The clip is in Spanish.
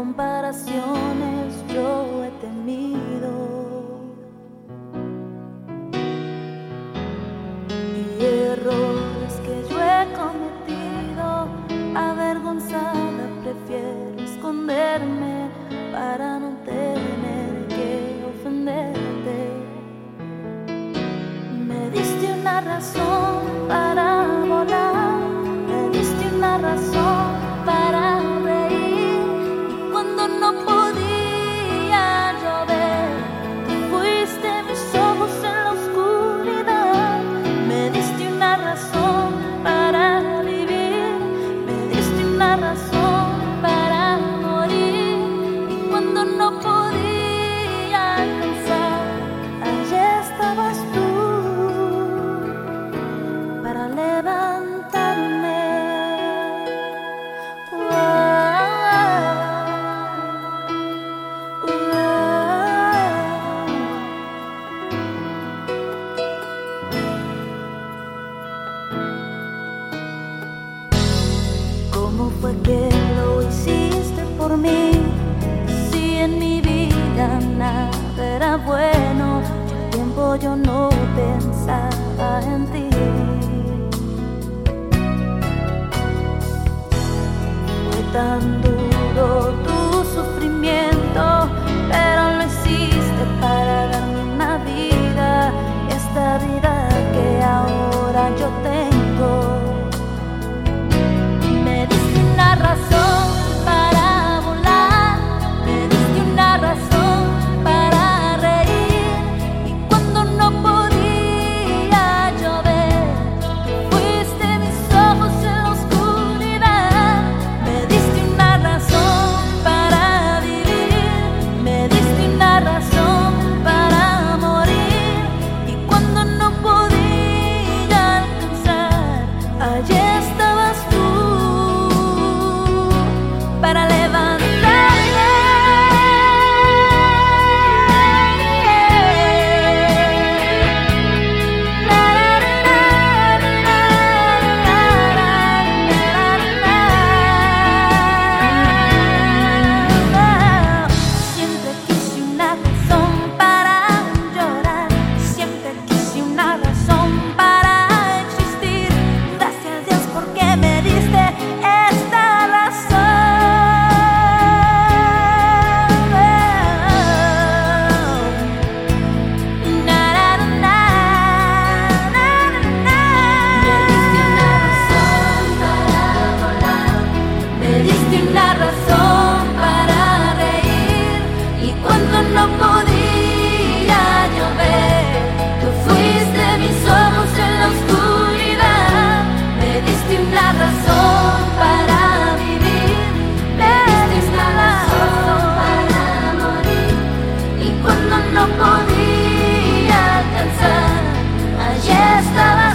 comparaciones yo he temido. Levantame, ¿cómo fue que lo hiciste por mí? Si en mi vida nada era bueno, el tiempo yo no pensaba en ti. 想 para fiesta.